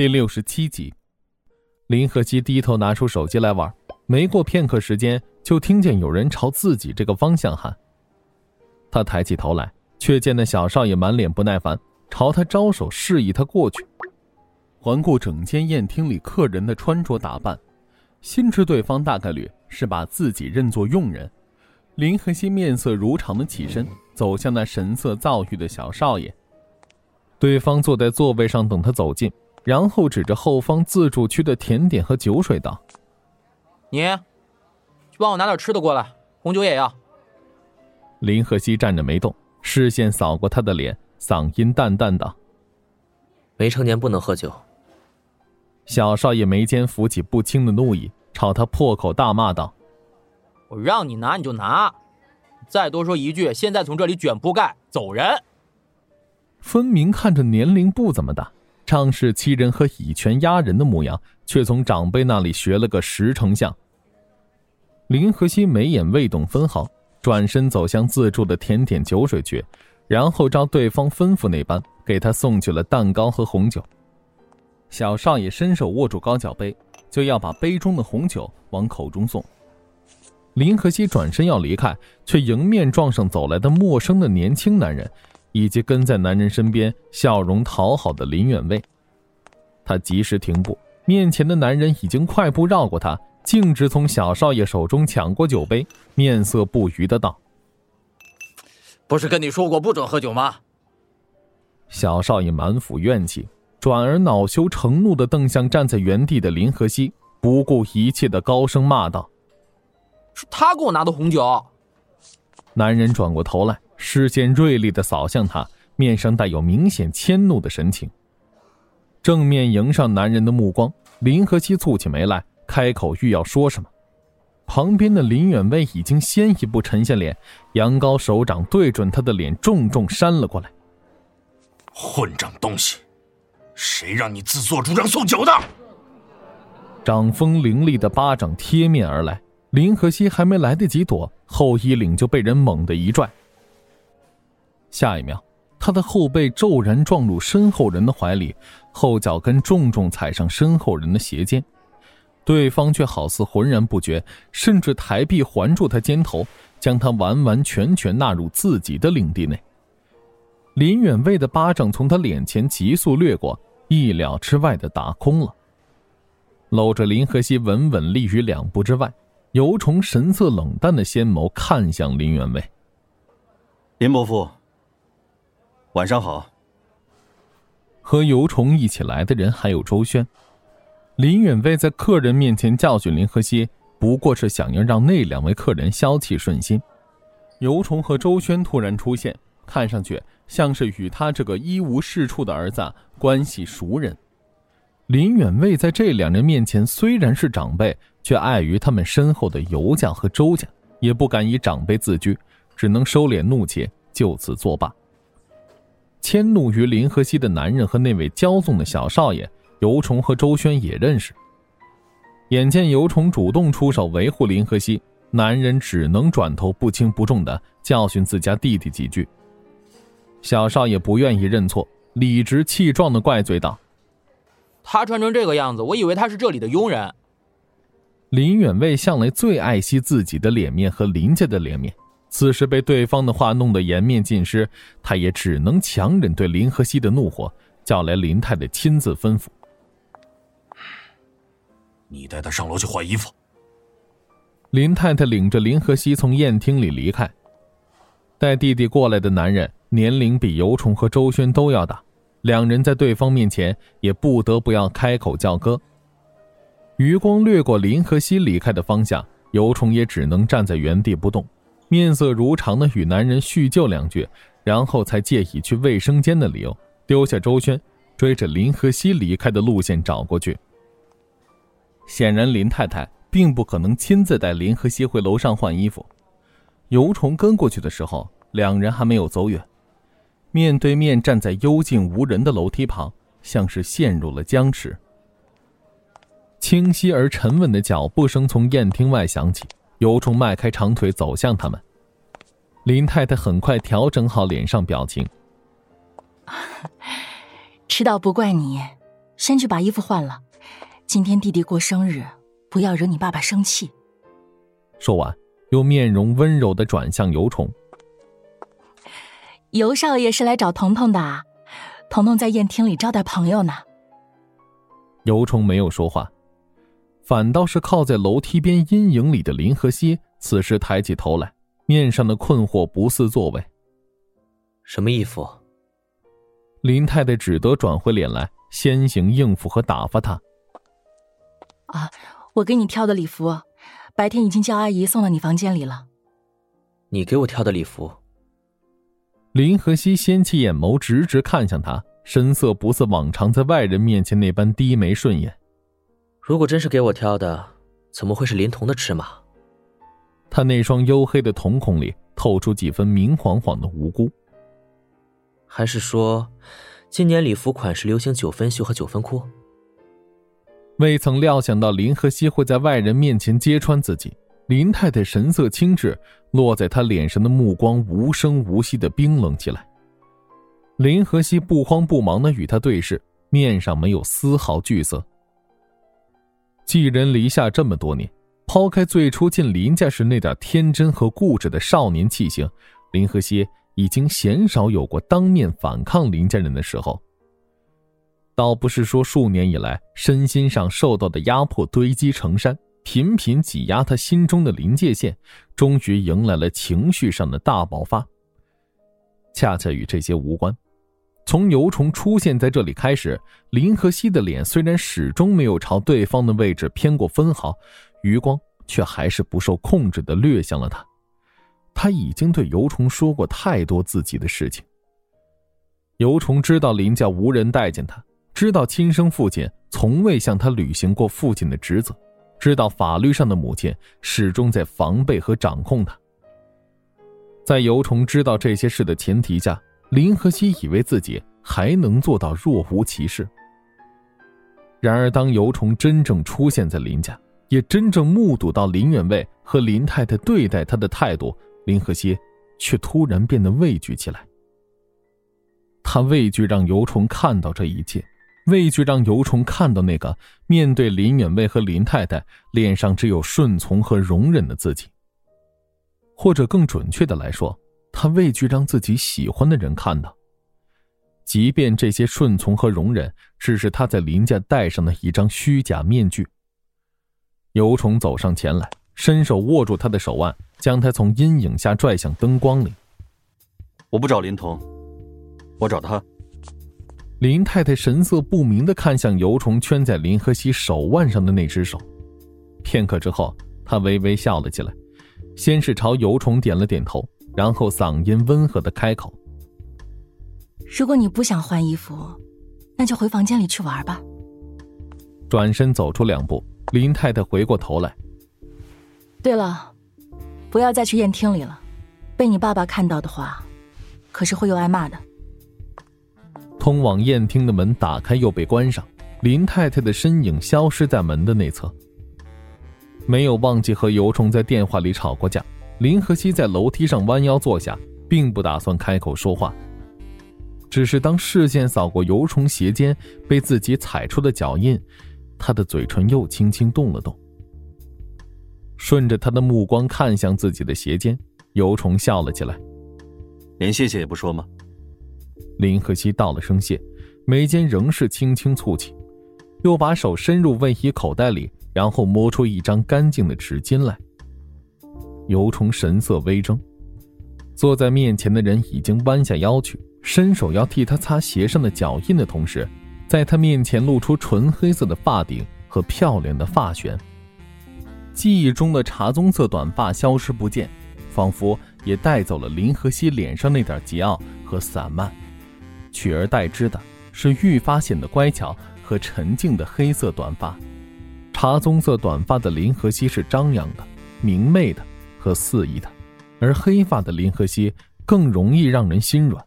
第六十七集，林和熙低头拿出手机来玩，没过片刻时间，就听见有人朝自己这个方向喊。他抬起头来，却见那小少爷满脸不耐烦，朝他招手示意他过去。环顾整间宴厅里客人的穿着打扮，心知对方大概率是把自己认作佣人。林和熙面色如常的起身，走向那神色躁郁的小少爷。对方坐在座位上等他走近。然后指着后方自助区的甜点和酒水道：“你，去帮我拿点吃的过来，红酒也要。”林和熙站着没动，视线扫过他的脸，嗓音淡淡道：“未成年不能喝酒。”小少爷眉间浮起不轻的怒意，朝他破口大骂道：“我让你拿你就拿，再多说一句，现在从这里卷铺盖走人。”分明看着年龄不怎么大。仗势欺人和以权压人的模样，却从长辈那里学了个十成像。林和熙眉眼未动分毫，转身走向自助的甜点酒水区，然后照对方吩咐那般，给他送去了蛋糕和红酒。小少爷伸手握住高脚杯，就要把杯中的红酒往口中送。林和熙转身要离开，却迎面撞上走来的陌生的年轻男人。以及跟在男人身边笑容讨好的林远卫，他及时停步，面前的男人已经快步绕过他，径直从小少爷手中抢过酒杯，面色不愉的道：“不是跟你说过不准喝酒吗？”小少爷满腹怨气，转而恼羞成怒的瞪向站在原地的林和熙，不顾一切的高声骂道：“是他给我拿的红酒。”男人转过头来。视线锐利的扫向他，面上带有明显迁怒的神情。正面迎上男人的目光，林和熙蹙起眉来，开口欲要说什么。旁边的林远威已经先一步沉下脸，扬高手掌对准他的脸，重重扇了过来。混账东西，谁让你自作主张送酒的？掌风凌厉的巴掌贴面而来，林和熙还没来得及躲，后衣领就被人猛地一拽。下一秒，他的后背骤然撞入身后人的怀里，后脚跟重重踩上身后人的鞋尖，对方却好似浑然不觉，甚至抬臂环住他肩头，将他完完全全纳入自己的领地内。林远卫的巴掌从他脸前急速掠过，意料之外的打空了。搂着林和熙稳稳立于两步之外，尤虫神色冷淡的仙眸看向林远卫，林伯父。晚上好。和尤虫一起来的人还有周轩。林远卫在客人面前教训林和熙，不过是想要让那两位客人消气顺心。尤虫和周轩突然出现，看上去像是与他这个一无是处的儿子关系熟人。林远卫在这两人面前虽然是长辈，却碍于他们身后的尤家和周家，也不敢以长辈自居，只能收敛怒气，就此作罢。迁怒于林和熙的男人和那位骄纵的小少爷尤虫和周轩也认识。眼见尤虫主动出手维护林和熙，男人只能转头不轻不重的教训自家弟弟几句。小少爷不愿意认错，理直气壮的怪罪道：“他穿成这个样子，我以为他是这里的佣人。”林远卫向来最爱惜自己的脸面和林家的脸面。此时被对方的话弄得颜面尽失，他也只能强忍对林和熙的怒火，叫来林太太亲自吩咐：“你带他上楼去换衣服。”林太太领着林和熙从宴厅里离开，带弟弟过来的男人年龄比尤虫和周轩都要大，两人在对方面前也不得不要开口叫哥。余光掠过林和熙离开的方向，尤虫也只能站在原地不动。面色如常的与男人叙旧两句，然后才借以去卫生间的理由，丢下周轩，追着林和熙离开的路线找过去。显然，林太太并不可能亲自带林和熙回楼上换衣服。尤虫跟过去的时候，两人还没有走远，面对面站在幽静无人的楼梯旁，像是陷入了僵持。清晰而沉稳的脚步声从宴厅外响起。尤虫迈开长腿走向他们，林太太很快调整好脸上表情。迟到不怪你，先去把衣服换了。今天弟弟过生日，不要惹你爸爸生气。说完，又面容温柔的转向尤虫。尤少爷是来找彤彤的，彤彤在宴厅里招待朋友呢。尤虫没有说话，反倒是靠在楼梯边阴影里的林和熙，此时抬起头来，面上的困惑不似作为。什么衣服？林太太只得转回脸来，先行应付和打发他。啊，我给你挑的礼服，白天已经叫阿姨送到你房间里了。你给我挑的礼服？林和熙掀起眼眸，直直看向他。神色不似往常在外人面前那般低眉顺眼。如果真是给我挑的，怎么会是林童的尺码？他那双黝黑的瞳孔里透出几分明晃晃的无辜。还是说，今年礼服款式流行九分袖和九分裤？未曾料想到林和熙会在外人面前揭穿自己。林太太神色轻滞，落在他脸上的目光无声无息的冰冷起来。林和熙不慌不忙的与他对视，面上没有丝毫惧色。寄人篱下这么多年，抛开最初进林家时那点天真和固执的少年气性，林和熙已经鲜少有过当面反抗林家人的时候。倒不是说数年以来身心上受到的压迫堆积成山，频频挤压他心中的临界线，终于迎来了情绪上的大爆发。恰恰与这些无关。从尤虫出现在这里开始，林和熙的脸虽然始终没有朝对方的位置偏过分毫，余光却还是不受控制的掠向了他。他已经对尤虫说过太多自己的事情。尤虫知道林家无人待见他，知道亲生父亲从未向他履行过父亲的职责，知道法律上的母亲始终在防备和掌控他。在尤虫知道这些事的前提下。林和熙以为自己还能做到若无其事，然而当尤虫真正出现在林家，也真正目睹到林远卫和林太太对待他的态度，林和熙却突然变得畏惧起来。他畏惧让尤虫看到这一切，畏惧让尤虫看到那个面对林远卫和林太太脸上只有顺从和容忍的自己，或者更准确的来说。他畏惧让自己喜欢的人看到，即便这些顺从和容忍只是他在林家戴上的一张虚假面具。尤虫走上前来，伸手握住他的手腕，将他从阴影下拽向灯光里。我不找林童，我找他。林太太神色不明的看向尤虫圈在林和熙手腕上的那只手，片刻之后，她微微笑了起来，先是朝尤虫点了点头。然后嗓音温和的开口：“如果你不想换衣服，那就回房间里去玩吧。”转身走出两步，林太太回过头来：“对了，不要再去宴厅里了，被你爸爸看到的话，可是会又挨骂的。”通往宴厅的门打开又被关上，林太太的身影消失在门的内侧。没有忘记和尤虫在电话里吵过架。林和熙在楼梯上弯腰坐下，并不打算开口说话。只是当视线扫过油虫鞋尖被自己踩出的脚印，他的嘴唇又轻轻动了动。顺着他的目光看向自己的鞋尖，油虫笑了起来。连谢谢也不说吗？林和熙道了声谢，眉间仍是轻轻蹙起，又把手伸入卫衣口袋里，然后摸出一张干净的纸巾来。尤虫神色微怔，坐在面前的人已经弯下腰去，伸手要替他擦鞋上的脚印的同时，在他面前露出纯黑色的发顶和漂亮的发旋。记忆中的茶棕色短发消失不见，仿佛也带走了林和熙脸上那点桀骜和散漫，取而代之的是愈发显得乖巧和沉静的黑色短发。茶棕色短发的林和熙是张扬的、明媚的。和肆意的，而黑发的林和熙更容易让人心软。